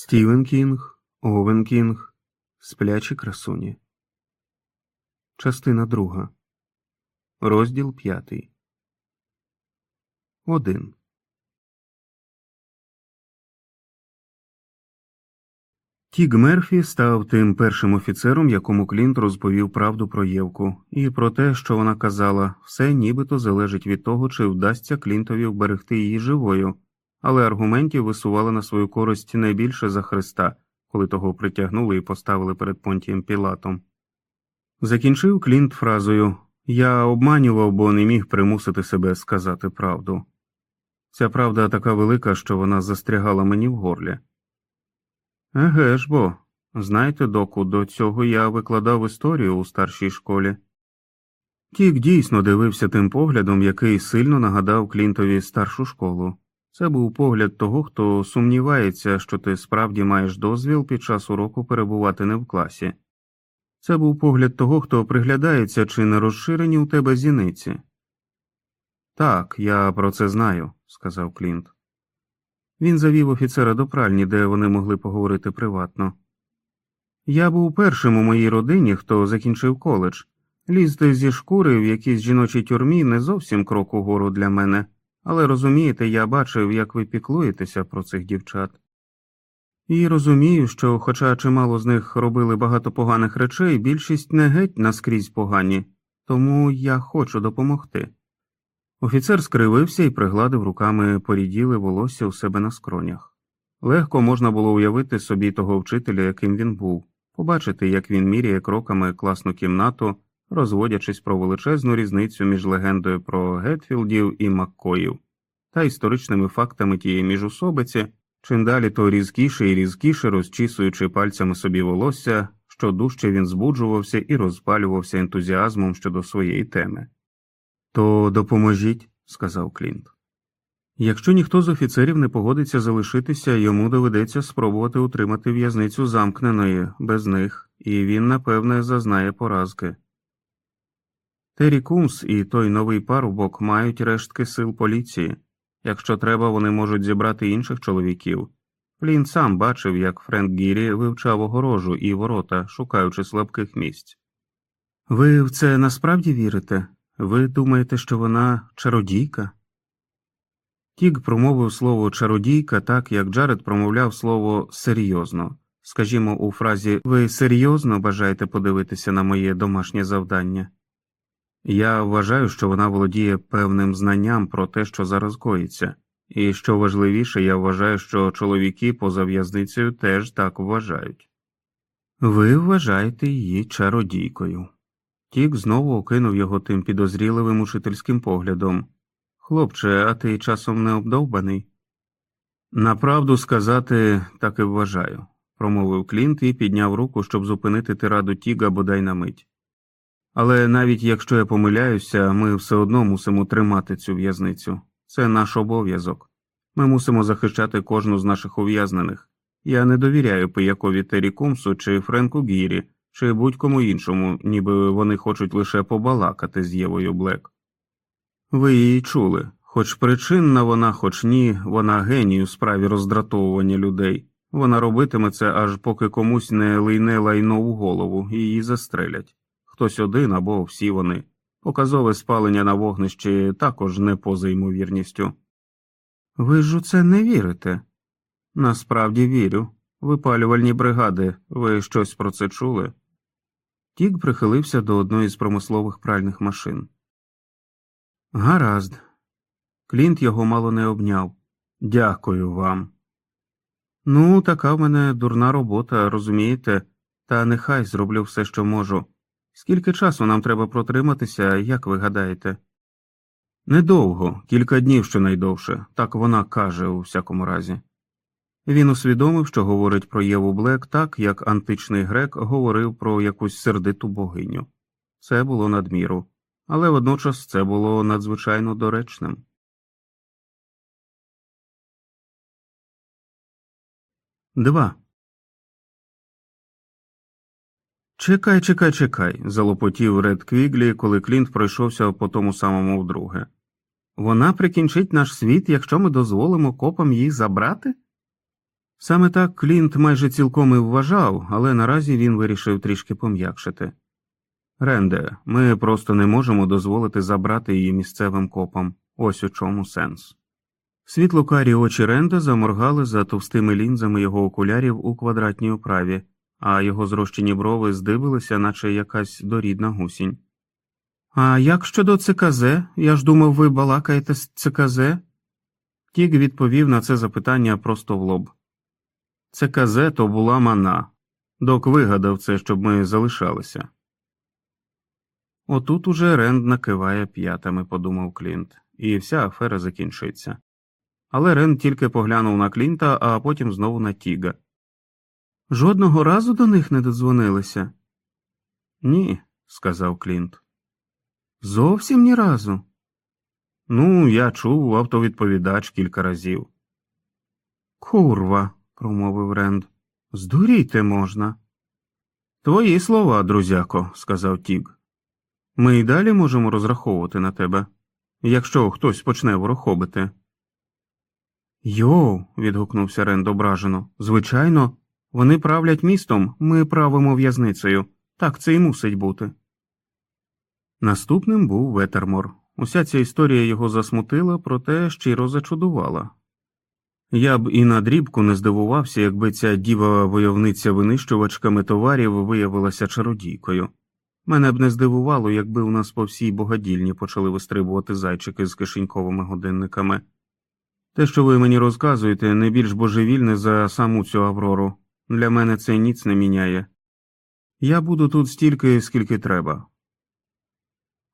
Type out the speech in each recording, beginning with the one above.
Стівен Кінг, Овен Кінг, Сплячі красуні. Частина друга. Розділ п'ятий. Один. Тіг Мерфі став тим першим офіцером, якому Клінт розповів правду про Євку, і про те, що вона казала, все нібито залежить від того, чи вдасться Клінтові вберегти її живою, але аргументів висували на свою користь найбільше за Христа, коли того притягнули і поставили перед Понтієм Пілатом. Закінчив Клінт фразою Я обманював, бо не міг примусити себе сказати правду. Ця правда така велика, що вона застрягала мені в горлі. Еге ж бо, знаєте, доку, до цього я викладав історію у старшій школі. Тік дійсно дивився тим поглядом, який сильно нагадав Клінтові старшу школу. Це був погляд того, хто сумнівається, що ти справді маєш дозвіл під час уроку перебувати не в класі. Це був погляд того, хто приглядається, чи не розширені у тебе зіниці. Так, я про це знаю, сказав Клінт. Він завів офіцера до пральні, де вони могли поговорити приватно. Я був першим у моїй родині, хто закінчив коледж. Лізти зі шкури в якійсь жіночій тюрмі не зовсім крок угору для мене, але розумієте, я бачив, як ви піклуєтеся про цих дівчат. І розумію, що, хоча чимало з них робили багато поганих речей, більшість не геть наскрізь погані, тому я хочу допомогти. Офіцер скривився і пригладив руками поріділе волосся у себе на скронях. Легко можна було уявити собі того вчителя, яким він був, побачити, як він міряє кроками класну кімнату, розводячись про величезну різницю між легендою про Гетфілдів і Маккоїв та історичними фактами тієї міжусобиці, чим далі то різкіше і різкіше розчісуючи пальцями собі волосся, що дужче він збуджувався і розпалювався ентузіазмом щодо своєї теми. То допоможіть, сказав Клінт. Якщо ніхто з офіцерів не погодиться залишитися, йому доведеться спробувати утримати в'язницю замкненою без них, і він, напевне, зазнає поразки. Террі Кумс і той новий парубок мають рештки сил поліції. Якщо треба, вони можуть зібрати інших чоловіків. Клінт сам бачив, як Френк Гірі вивчав огорожу і ворота, шукаючи слабких місць. Ви в це насправді вірите? Ви думаєте, що вона чародійка? Тіг промовив слово чародійка так, як Джаред промовляв слово серйозно. Скажімо, у фразі Ви серйозно бажаєте подивитися на моє домашнє завдання? Я вважаю, що вона володіє певним знанням про те, що зараз коїться, і що важливіше, я вважаю, що чоловіки поза в'язницею теж так вважають. Ви вважаєте її чародійкою. Тік знову окинув його тим підозріливим учительським поглядом. Хлопче, а ти часом не обдовбаний? Направду сказати, так і вважаю, промовив Клінт і підняв руку, щоб зупинити тираду Тіга бодай на мить. Але навіть якщо я помиляюся, ми все одно мусимо тримати цю в'язницю. Це наш обов'язок. Ми мусимо захищати кожну з наших ув'язнених. Я не довіряю пиякові Террі Кумсу чи Френку Гірі, чи будь-кому іншому, ніби вони хочуть лише побалакати з Євою Блек. Ви її чули, хоч причинна вона, хоч ні, вона геній у справі роздратовування людей. Вона робитиме це, аж поки комусь не лийне лайно у голову і її застрелять. Хтось один або всі вони. Показове спалення на вогнищі також не поза ймовірністю. Ви ж у це не вірите? Насправді вірю. Випалювальні бригади, ви щось про це чули? Тік прихилився до одної з промислових пральних машин. Гаразд. Клінт його мало не обняв. Дякую вам. Ну, така в мене дурна робота, розумієте, та нехай зроблю все, що можу. Скільки часу нам треба протриматися, як ви гадаєте? Недовго, кілька днів щонайдовше, так вона каже у всякому разі. Він усвідомив, що говорить про Єву Блек так, як античний грек говорив про якусь сердиту богиню. Це було надміру, але водночас це було надзвичайно доречним. Два. Чекай, чекай, чекай. залопотів Ред Квіглі, коли Клінт пройшовся по тому самому вдруге. Вона прикінчить наш світ, якщо ми дозволимо копам її забрати? Саме так Клінт майже цілком і вважав, але наразі він вирішив трішки пом'якшити. Ренде, ми просто не можемо дозволити забрати її місцевим копам. Ось у чому сенс. Світло-карі очі Ренда заморгали за товстими лінзами його окулярів у квадратній оправі, а його зрощені брови здивилися, наче якась дорідна гусінь. А як щодо ЦКЗ? Я ж думав, ви балакаєте з ЦКЗ? Тік відповів на це запитання просто в лоб. ЦКЗ то була мана. Док вигадав це, щоб ми залишалися. Отут уже Ренд накиває п'ятами, подумав Клінт, і вся афера закінчиться. Але Ренд тільки поглянув на Клінта, а потім знову на Тіга. Жодного разу до них не додзвонилися? Ні, сказав Клінт. Зовсім ні разу. Ну, я чув автовідповідач кілька разів. Курва, промовив Ренд. Здуріти можна. Твої слова, друзяко, сказав Тіг. Ми й далі можемо розраховувати на тебе, якщо хтось почне ворохобити. Йоу. відгукнувся Ренд ображено. Звичайно, вони правлять містом, ми правимо в'язницею. Так це й мусить бути. Наступним був Ветермор. Уся ця історія його засмутила, проте щиро зачудувала. Я б і на дрібку не здивувався, якби ця діва войовниця винищувачками товарів виявилася чародійкою. Мене б не здивувало, якби у нас по всій богадільні почали вистрибувати зайчики з кишеньковими годинниками. Те, що ви мені розказуєте, не більш божевільне за саму цю Аврору. Для мене це ніц не міняє. Я буду тут стільки, скільки треба.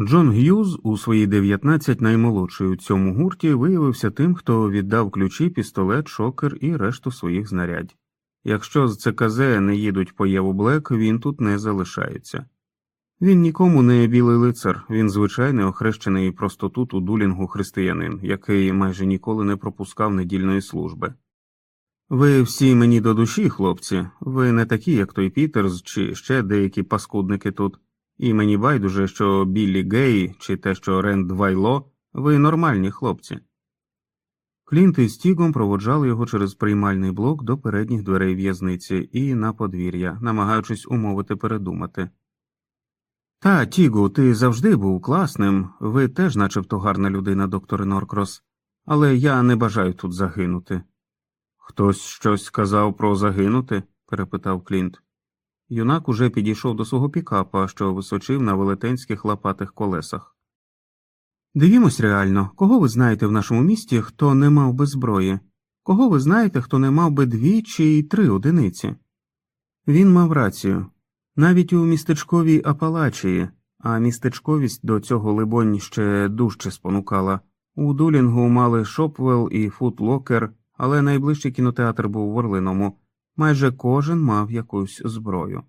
Джон Г'юз у свої 19 наймолодший у цьому гурті виявився тим, хто віддав ключі, пістолет, шокер і решту своїх знарядь. Якщо з ЦКЗ не їдуть по Єву Блек, він тут не залишається. Він нікому не білий лицар, він звичайний охрещений просто тут у дулінгу християнин, який майже ніколи не пропускав недільної служби. Ви всі мені до душі, хлопці, ви не такі, як той Пітерс чи ще деякі паскудники тут, і мені байдуже, що Біллі Гей чи те, що Ренд Вайло, ви нормальні хлопці. Клінт із Тігом проводжали його через приймальний блок до передніх дверей в'язниці і на подвір'я, намагаючись умовити передумати. Та, Тігу, ти завжди був класним, ви теж начебто гарна людина, доктор Норкрос, але я не бажаю тут загинути. Хтось щось сказав про загинути? перепитав Клінт. Юнак уже підійшов до свого пікапа, що височив на велетенських лопатих колесах. Дивімось реально, кого ви знаєте в нашому місті, хто не мав би зброї? Кого ви знаєте, хто не мав би дві чи три одиниці? Він мав рацію. Навіть у містечковій Апалачії, а містечковість до цього, либонь, ще дужче спонукала. У Дулінгу мали Шопвелл і Футлокер, але найближчий кінотеатр був в Орлиному. Майже кожен мав якусь зброю.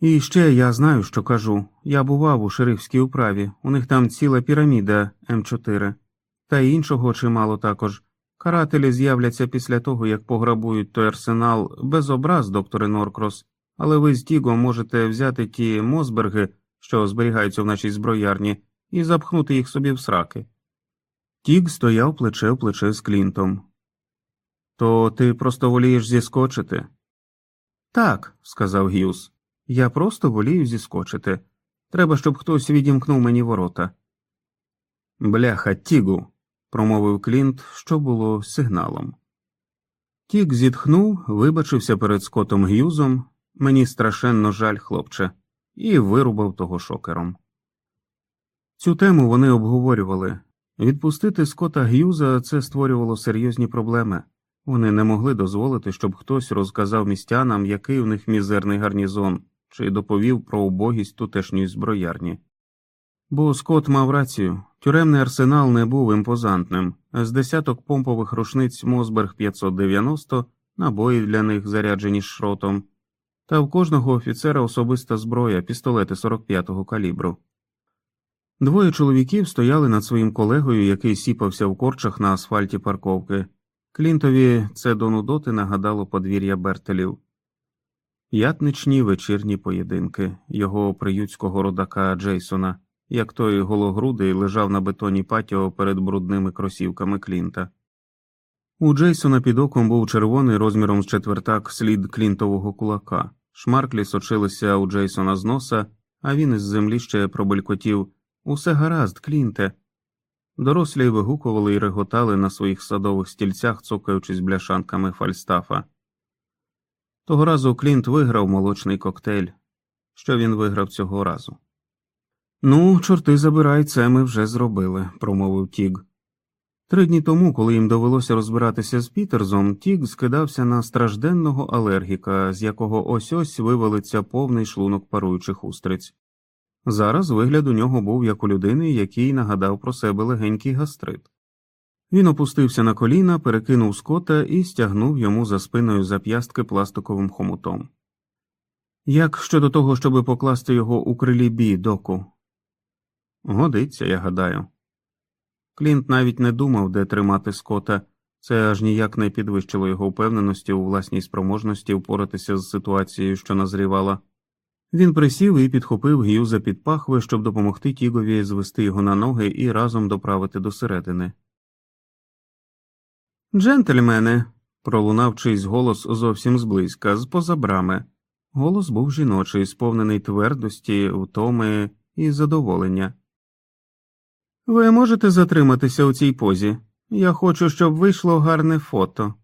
І ще я знаю, що кажу. Я бував у шерифській управі, у них там ціла піраміда М4, та й іншого чимало також. Карателі з'являться після того, як пограбують той арсенал без образ, докторе Норкрос, але ви з Тіго можете взяти ті Мосберги, що зберігаються в нашій зброярні, і запхнути їх собі в сраки. Тіг стояв плече в плече з Клінтом. То ти просто волієш зіскочити? Так, сказав Гюс. Я просто волію зіскочити. Треба, щоб хтось відімкнув мені ворота. Бляха, Тігу, промовив Клінт, що було сигналом. Тік зітхнув, вибачився перед Скотом Г'юзом, мені страшенно жаль, хлопче, і вирубав того шокером. Цю тему вони обговорювали. Відпустити Скота Г'юза це створювало серйозні проблеми. Вони не могли дозволити, щоб хтось розказав містянам, який у них мізерний гарнізон, чи доповів про убогість тутешньої зброярні. Бо Скот мав рацію тюремний арсенал не був імпозантним, з десяток помпових рушниць Мосберг 590, набої для них заряджені шротом, та в кожного офіцера особиста зброя, пістолети 45-го калібру. Двоє чоловіків стояли над своїм колегою, який сіпався в корчах на асфальті парковки. Клінтові це до нудоти нагадало подвір'я Бертелів. Ятничні вечірні поєдинки його приютського родака Джейсона, як той гологрудий лежав на бетоні патіо перед брудними кросівками Клінта. У Джейсона під оком був червоний розміром з четвертак слід клінтового кулака. Шмарклі сочилися у Джейсона з носа, а він із землі ще пробелькотів Усе гаразд, Клінте. Дорослі вигукували і реготали на своїх садових стільцях, цокаючись бляшанками фальстафа. Того разу Клінт виграв молочний коктейль. Що він виграв цього разу? Ну, чорти забирай, це ми вже зробили, промовив Тіг. Три дні тому, коли їм довелося розбиратися з Пітерзом, Тіг скидався на стражденного алергіка, з якого ось ось вивалиться повний шлунок паруючих устриць. Зараз вигляд у нього був як у людини, який нагадав про себе легенький гастрит. Він опустився на коліна, перекинув скота і стягнув йому за спиною зап'ястки пластиковим хомутом. Як щодо того, щоби покласти його у крилі бі, доку? Годиться, я гадаю. Клінт навіть не думав, де тримати скота, це аж ніяк не підвищило його впевненості у власній спроможності впоратися з ситуацією, що назрівала. Він присів і підхопив гюза під пахви, щоб допомогти Тігові звести його на ноги і разом доправити до середини. Джентльмени. пролунав чийсь голос зовсім зблизька, з поза брами. Голос був жіночий, сповнений твердості, втоми і задоволення. Ви можете затриматися у цій позі? Я хочу, щоб вийшло гарне фото.